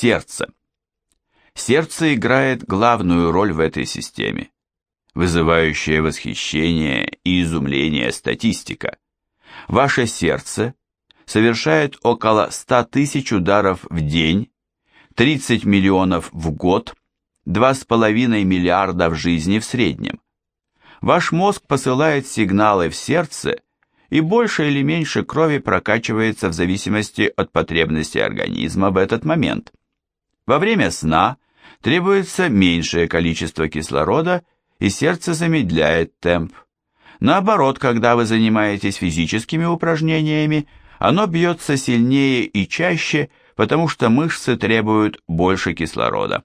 сердце. Сердце играет главную роль в этой системе, вызывающая восхищение и изумление статистика. Ваше сердце совершает около 100 тысяч ударов в день, 30 миллионов в год, 2,5 миллиарда в жизни в среднем. Ваш мозг посылает сигналы в сердце, и больше или меньше крови прокачивается в зависимости от потребностей организма в этот момент. Во время сна требуется меньшее количество кислорода, и сердце замедляет темп. Наоборот, когда вы занимаетесь физическими упражнениями, оно бьется сильнее и чаще, потому что мышцы требуют больше кислорода.